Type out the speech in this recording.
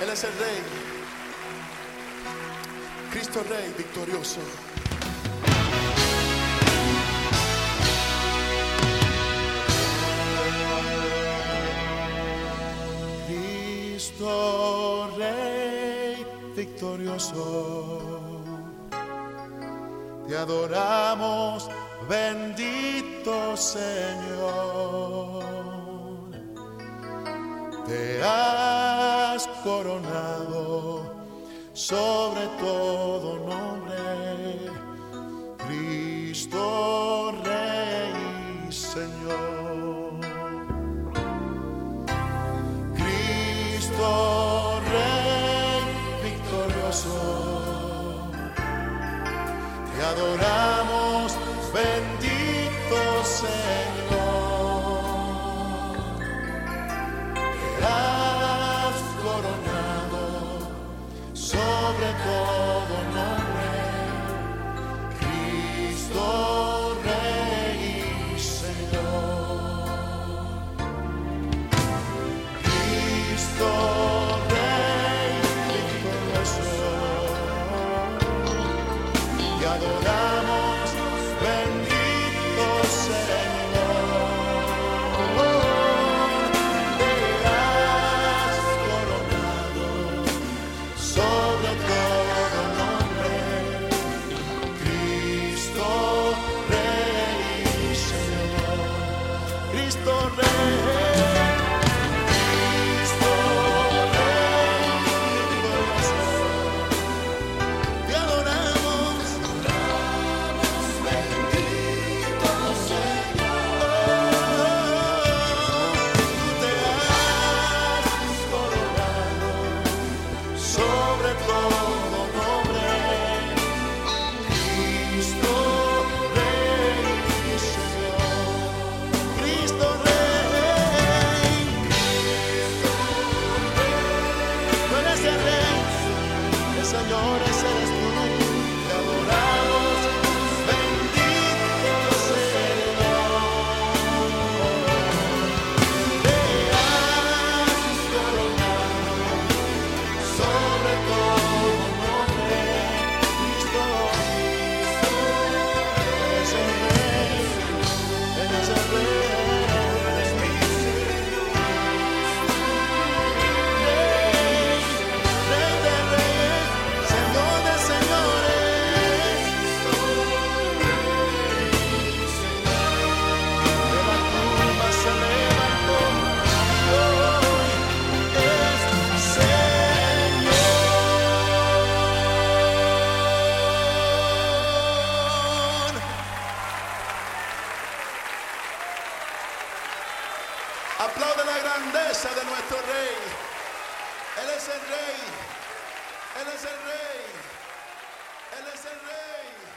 Él es el Rey. Cristo Rey victorioso. Cristo Rey victorioso. Te adoramos, bendito Señor. Te coronado sobre todo nombre, Cristo Rey Señor. Cristo Rey victorioso, te adoramos, bendito Señor. Adoramos, bendito Señor. Has coronado sobre todo nombre, Cristo Rey Señor. Cristo Rey. Sobre Aplaude la grandeza de nuestro Rey. Él es el Rey. Él es el Rey. Él es el Rey.